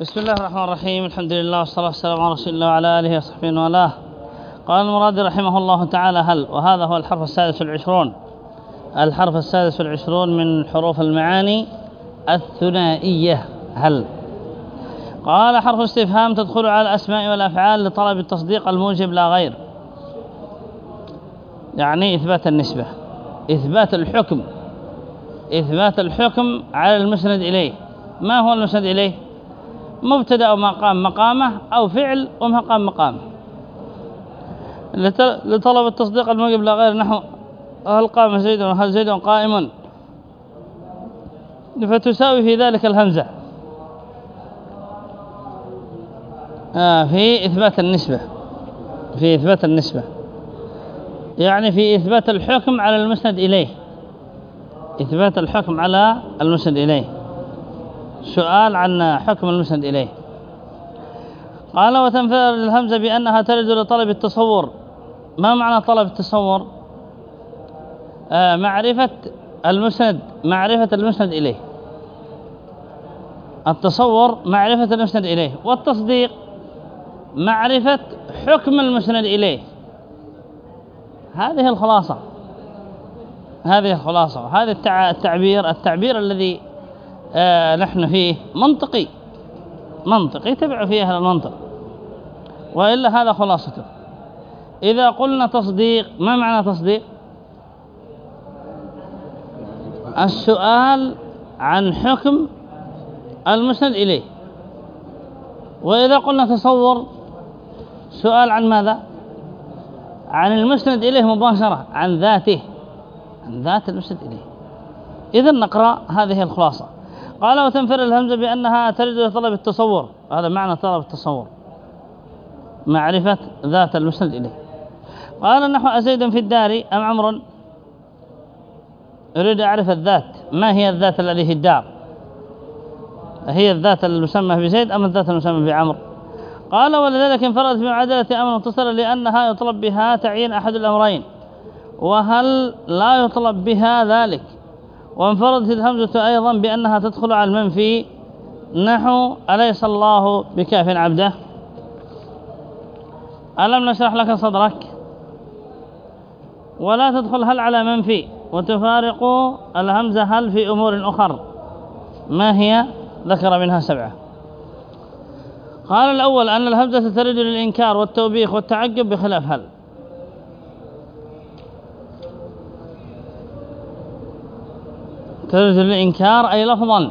بسم الله الرحمن الرحيم الحمد لله والصلاة والسلام على رسول الله وعلى آله وصحبه والاه قال المراد رحمه الله تعالى هل وهذا هو الحرف السادس والعشرون الحرف السادس والعشرون من حروف المعاني الثنائية هل قال حرف استفهام تدخل على الأسماء والأفعال لطلب التصديق الموجب لا غير يعني إثبات النسبة إثبات الحكم إثبات الحكم على المسند إليه ما هو المسند إليه مبتدا أو مقام مقامه أو فعل ومقام مقامه. لطلب التصديق الموجب لا غير نحو هل قام زيد وهل زيد قائم. فتساوي في ذلك الهمزة. آه في إثبات النسبة. في إثبات النسبة. يعني في إثبات الحكم على المسند إليه. إثبات الحكم على المسند إليه. سؤال عن حكم المسند إليه. قال وتنفر الهمزة بأنها ترد لطلب التصور. ما معنى طلب التصور؟ آه معرفة المسند معرفة المسند إليه. التصور معرفة المسند إليه. والتصديق معرفة حكم المسند إليه. هذه الخلاصة هذه الخلاصة وهذا التعبير التعبير الذي آه نحن فيه منطقي. منطقي تبع فيه أهل المنطق وإلا هذا خلاصته إذا قلنا تصديق ما معنى تصديق؟ السؤال عن حكم المسند إليه. وإذا قلنا تصور سؤال عن ماذا؟ عن المسند إليه مباشرة عن ذاته. عن ذات المسند إليه. إذا نقرأ هذه الخلاصة. قال وتنفر الهمزة بأنها ترد لطلب التصور. هذا معنى طلب التصور. معرفة ذات المسند إليه. قال نحو أزيد في الدار أم عمر أريد أعرف الذات. ما هي الذات الذي في الدار؟ هي الذات المسمى بزيد أم الذات المسمى بعمر قال ولذلك انفردت بمعادلة أمر متصلة لأنها يطلب بها تعيين أحد الأمرين. وهل لا يطلب بها ذلك؟ وانفردت الهمزة أيضا بأنها تدخل على المنفي نحو أليس الله بكاف عبده؟ ألم نشرح لك صدرك؟ ولا تدخل هل على منفي وتفارق الهمزة هل في أمور أخر؟ ما هي؟ ذكر منها سبعة. قال الأول أن الهمزة ترد للإنكار والتوبيخ والتعجب بخلاف هل. ترد للإنكار أي لفظا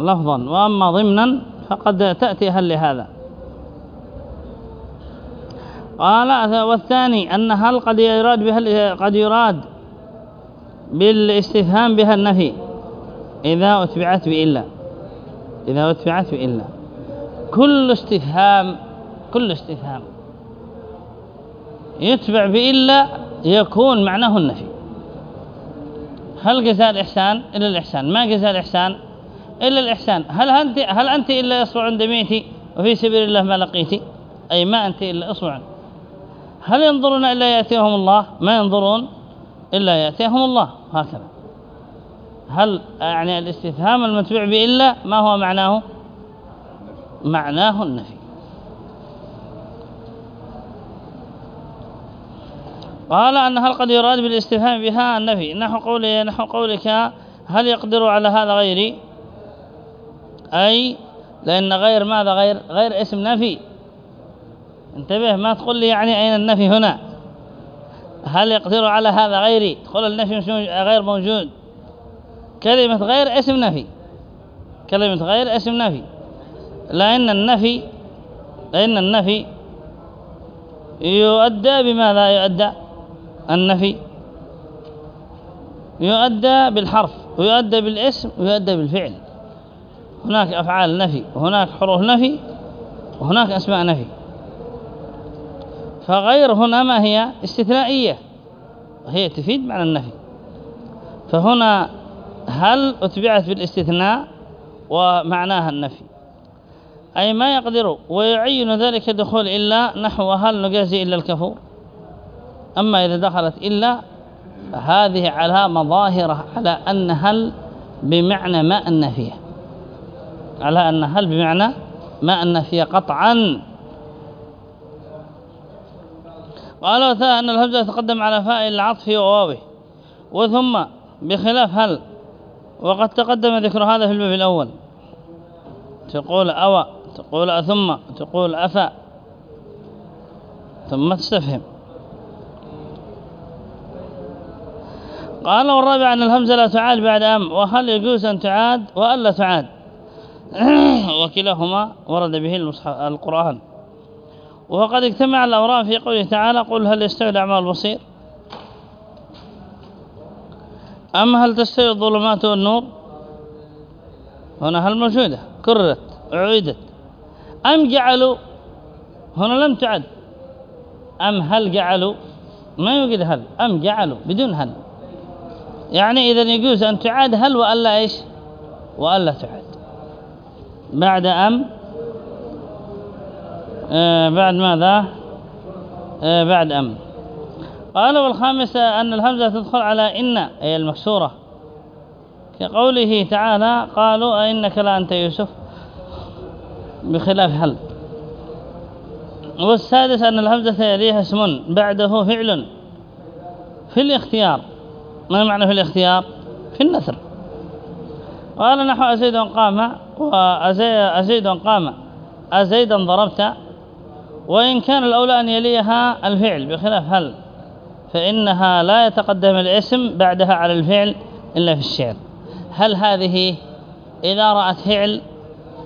لفظا. وأما ضمنا فقد تأتي هل لهذا. قال والثاني أن هل قد يراد بها قد يراد بالاستفهام بها النفي إذا أتبعت بإلا. إذا أتبعت بإلا. كل استفهام كل استفهام يتبع بإلا يكون معناه النفي. هل جزاء الإحسان؟ إلا الإحسان. ما جزاء الإحسان؟ إلا الإحسان. هل أنت, هل أنت إلا إصبع دميتي وفي سبيل الله ما لقيتي؟ أي ما أنت إلا إصبع هل ينظرون إلا يأتيهم الله؟ ما ينظرون إلا يأتيهم الله. هكذا. هل يعني الاستفهام المتبع بإلا ما هو معناه؟ معناه النفي. قال أن هل قد يراد بالاستفهام بها النفي؟ نحو قولي نحو قولك هل يقدر على هذا غيري؟ أي لأن غير ماذا؟ غير غير اسم نفي. انتبه ما تقول لي يعني أين النفي هنا؟ هل يقدر على هذا غيري؟ تقول النفي غير موجود. كلمة غير اسم نفي. كلمة غير اسم نفي. لأن النفي لأن النفي يؤدى بماذا؟ يؤدى النفي. يؤدى بالحرف ويؤدى بالاسم ويؤدى بالفعل. هناك أفعال نفي وهناك حروف نفي وهناك أسماء نفي. فغير هنا ما هي؟ استثنائية. وهي تفيد معنى النفي. فهنا هل أتبعت بالاستثناء ومعناها النفي؟ أي ما يقدر ويعين ذلك دخول إلا نحو هل نجازي إلا الكفور؟ أما إذا دخلت إلا فهذه علامة ظاهرة على أن هل بمعنى ما النافية على أن هل بمعنى ما النافية قطعا. قالوا ثاء أن الهمزة تقدم على فاء العطف وواوه وثم بخلاف هل وقد تقدم ذكر هذا في الباب الأول. تقول أوى تقول أثم تقول أفا. ثم تستفهم قال والرابع أن الهمزة لا تعاد بعد أم وهل يجوز أن تعاد؟ وألا تعاد. وكلاهما ورد به القرآن. وقد اجتمع الأوراق في قوله تعالى قل هل يستوي الأعمى البصير أم هل تستوي الظلمات والنور؟ هنا هل موجودة؟ كررت عيدت أم جعلوا؟ هنا لم تعد. أم هل جعلوا؟ ما يوجد هل. أم جعلوا بدون هل. يعني إذا يجوز أن تعاد هل وألا إيش؟ وألا تعاد. بعد أم؟ آه بعد ماذا؟ آه بعد أم. قال والخامسة أن الهمزة تدخل على إن أي المكسورة. كقوله تعالى قالوا أئنك لأنت يوسف؟ بخلاف هل. والسادس أن الهمزة يليها اسم بعده فعل. في الاختيار. ما معنى في الاختيار؟ في النثر. قال نحو أزيد قام وأزيد قام أزيدا ضربت وإن كان الأولى أن يليها الفعل بخلاف هل فإنها لا يتقدم الاسم بعدها على الفعل إلا في الشعر. هل هذه إذا رأت فعل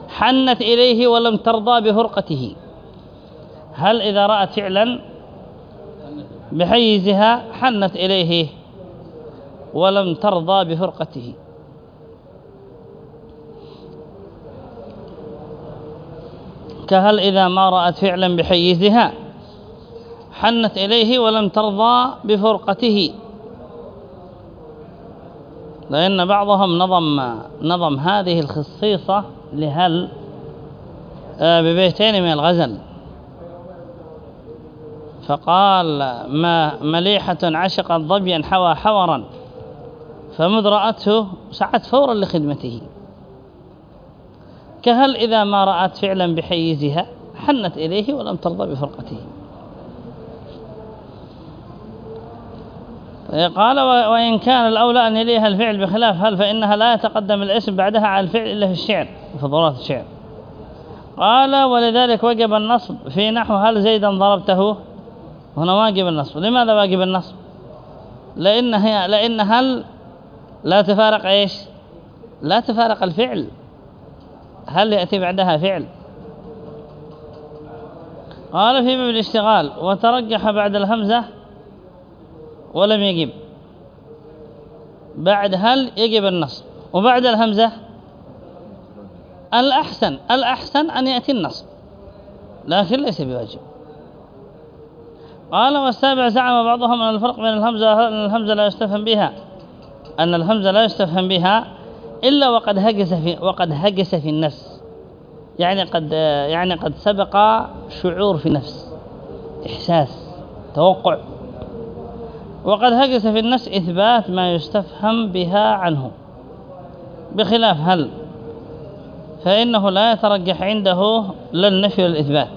حنت إليه ولم ترضى بفرقته هل إذا رأت فعلا بحيزها حنت إليه؟ ولم ترضى بفرقته كهل إذا ما رأت فعلا بحيزها حنت إليه ولم ترضى بفرقته. لأن بعضهم نظم نظم هذه الخصيصة لهل آه، ببيتين من الغزل. فقال ما مليحة عشقت ظبيا حوى حورا. فمذ رأته سعت فورا لخدمته. كهل إذا ما رأت فعلا بحيزها حنت إليه ولم ترضى بفرقته. قال وإن كان الأولى أن يليها الفعل بخلاف هل فإنها لا يتقدم الاسم بعدها على الفعل إلا في الشعر فضلات الشعر؟ قال ولذلك وجب النصب في نحو هل زيدا ضربته؟ هنا واجب النصب. لماذا واجب النصب؟ لأن, هي لأن هل لا تفارق إيش؟ لا تفارق الفعل. هل يأتي بعدها فعل؟ قال في باب الاشتغال وترجح بعد الهمزة ولم يجب. بعد هل يجب النصب؟ وبعد الهمزة الأحسن الأحسن أن يأتي النصب لكن ليس بواجب. قال والسابع زعم بعضهم أن الفرق بين الهمزة الهمزة لا يستفهم بها. أن الهمزة لا يستفهم بها إلا وقد هجس في وقد هجس في النفس. يعني قد يعني قد سبق شعور في النفس إحساس توقع. وقد هجس في النفس إثبات ما يستفهم بها عنه. بخلاف هل فإنه لا يترجح عنده لا النفي والإثبات.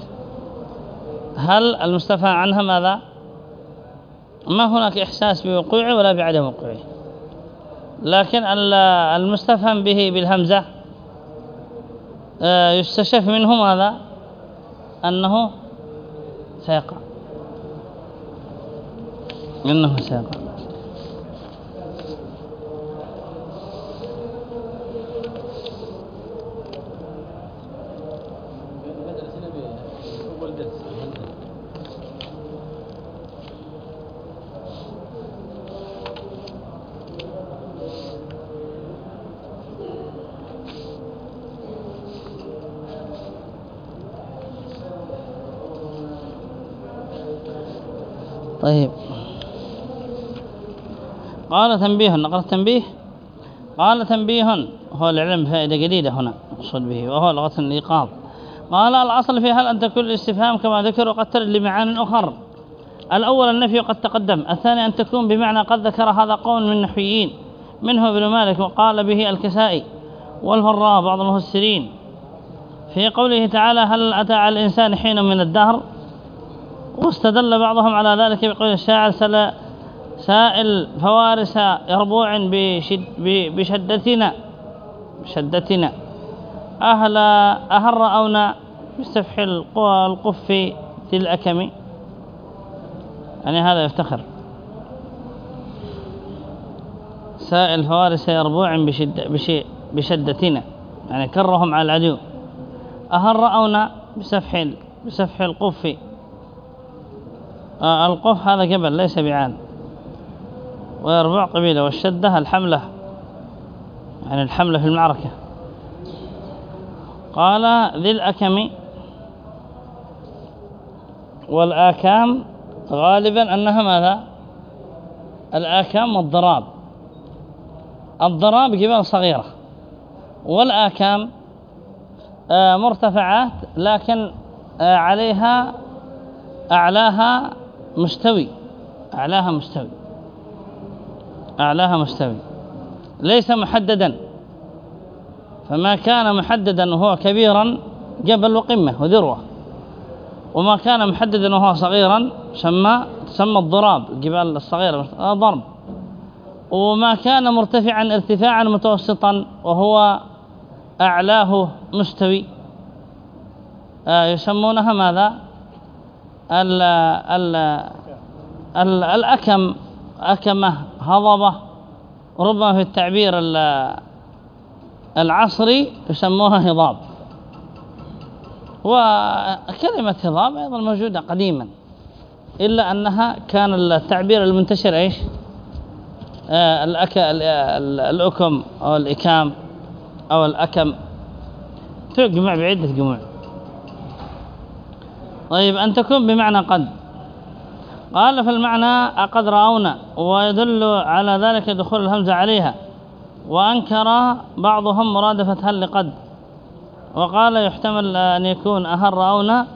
هل المستفى عنها ماذا؟ ما هناك إحساس بوقوعه ولا بعدم وقوعه. لكن المستفهم به بالهمزة آه، يستشف منه ماذا؟ أنه سيقع إنه سيقع طيب. قال تنبيه نقرأ تنبيه. قال تنبيه هو العلم فائدة جديدة هنا أقصد به وهو لغة الإيقاظ. قال الأصل في هل أن تكون الاستفهام كما ذكر وقد ترد لمعان أخر. الأول النفي قد تقدم الثاني أن تكون بمعنى قد ذكر هذا قول من النحويين منه ابن مالك وقال به الكسائي والفراء بعض المفسرين. في قوله تعالى هل أتى على الإنسان حين من الدهر؟ واستدل بعضهم على ذلك بقول الشاعر سائل فوارس يربوع بشد بشدتنا بشدتنا أهل أهل رأونا بسفح القف الأكم. يعني هذا يفتخر. سائل فوارس يربوع بشد بشدتنا. يعني كرهم على العدو. أهل رأونا بسفح بسفح القف. القف هذا جبل ليس بعال. ويربع قبيلة والشدة الحملة. يعني الحملة في المعركة. قال ذي الأكم والآكام غالبا أنها ماذا؟ الآكام والضراب. الضراب جبال صغيرة. والآكام آه، مرتفعات لكن آه، عليها أعلاها مستوي. أعلاها مستوي. أعلاها مستوي. ليس محددا. فما كان محددا وهو كبيرا جبل وقمة وذروة. وما كان محددا وهو صغيرا سمى تسمى الضراب الجبال الصغيرة ضرب. وما كان مرتفعا ارتفاعا متوسطا وهو أعلاه مستوي. آه يسمونها ماذا؟ ال ال ال الأكم أكمة هضبة ربما في التعبير العصري يسموها هضاب. وكلمة هضاب أيضا موجودة قديما. إلا أنها كان التعبير المنتشر إيش؟ آه الأك الأكم أو الإكام أو الأكم. تجمع بعدة جموع طيب أن تكون بمعنى قد. قال في المعنى قد رأونا ويدل على ذلك دخول الهمزة عليها. وأنكر بعضهم مرادفة هل لقد. وقال يحتمل أن يكون أهل رأونا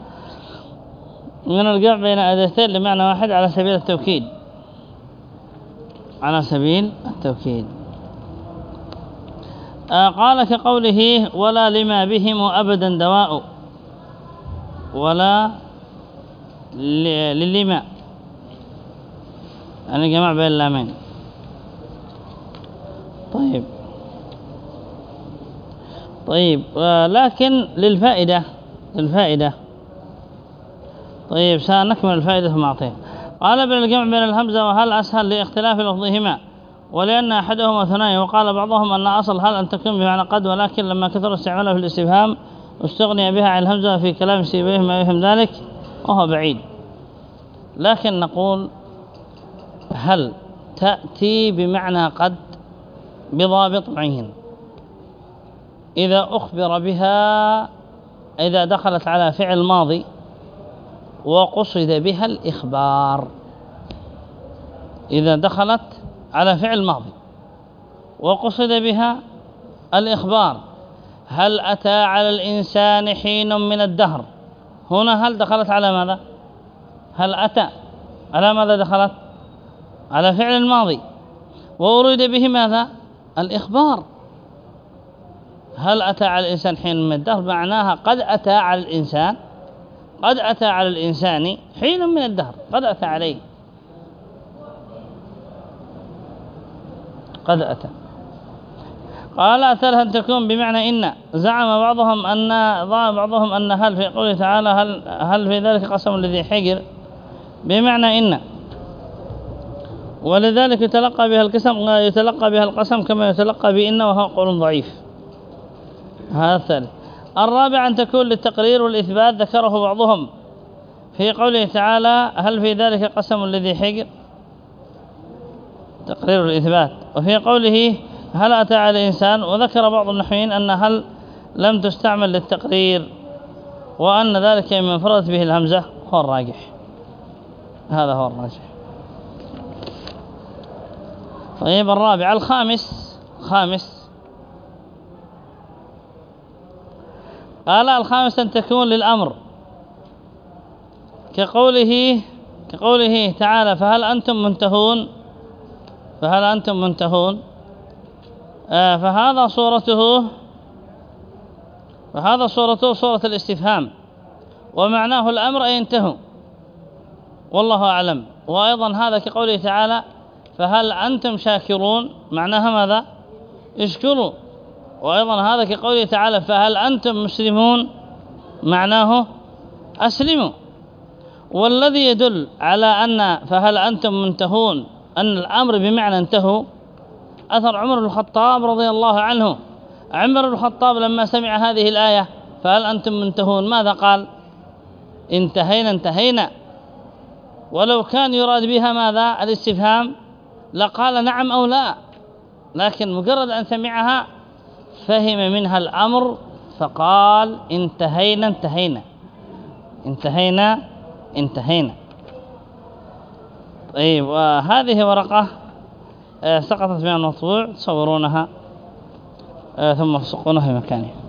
من الجمع بين أداتين لمعنى واحد على سبيل التوكيد. على سبيل التوكيد. آه، قال كقوله ولا لما بهم أبدا دواء. ولا للما يعني جمع بين اللامين طيب. طيب لكن للفائدة للفائدة. طيب سنكمل الفائدة ثم أعطيه. قال ابن الجمع بين الهمزة وهل أسهل لاختلاف لفظهما؟ ولأن أحدهما ثنائي وقال بعضهم أن أصل هل أن تكون بمعنى قد ولكن لما كثر استعماله في الاستفهام استغني بها عن الهمزة في كلام سيبيه ما يفهم ذلك وهو بعيد. لكن نقول هل تأتي بمعنى قد بضابط معين إذا أخبر بها إذا دخلت على فعل ماضي وقصد بها الإخبار. إذا دخلت على فعل ماضي وقصد بها الإخبار. هل أتى على الإنسان حين من الدهر؟ هنا هل دخلت على ماذا؟ هل أتى؟ على ماذا دخلت؟ على فعل الماضي. وأريد به ماذا؟ الإخبار. هل أتى على الإنسان حين من الدهر؟ معناها قد أتى على الإنسان قد أتى على الإنسان حين من الدهر قد أتى عليه. قد أتى. قال أتى أن تكون بمعنى إن زعم بعضهم أن ضاع بعضهم أن هل في قوله تعالى هل, هل في ذلك قسم الذي حجر؟ بمعنى إن. ولذلك يتلقى بها القسم يتلقى بها القسم كما يتلقى بإن وهو قول ضعيف. هذا الثالث. الرابع أن تكون للتقرير والإثبات ذكره بعضهم. في قوله تعالى هل في ذلك قسم الذي حجر؟ تقرير الإثبات وفي قوله هل أتى على الإنسان؟ وذكر بعض النحويين أن هل لم تستعمل للتقرير وأن ذلك من فرضت به الهمزة هو الراجح. هذا هو الراجح. طيب الرابع الخامس. خامس. قال الخامس أن تكون للأمر. كقوله كقوله تعالى فهل أنتم منتهون؟ فهل أنتم منتهون؟ فهذا صورته فهذا صورته صورة الاستفهام ومعناه الأمر أي انتهوا. والله أعلم. وأيضا هذا كقوله تعالى فهل أنتم شاكرون؟ معناها ماذا؟ اشكروا. وأيضا هذا كقوله تعالى فهل أنتم مسلمون؟ معناه أسلموا. والذي يدل على أن فهل أنتم منتهون أن الأمر بمعنى انتهوا أثر عمر بن الخطاب رضي الله عنه. عمر بن الخطاب لما سمع هذه الآية فهل أنتم منتهون؟ ماذا قال؟ انتهينا انتهينا. ولو كان يراد بها ماذا؟ الاستفهام. لقال نعم أو لا. لكن مجرد أن سمعها فهم منها الأمر فقال انتهينا انتهينا. انتهينا انتهينا. طيب وهذه ورقة سقطت من المطبوع تصورونها آه، ثم تسقونها في مكانها.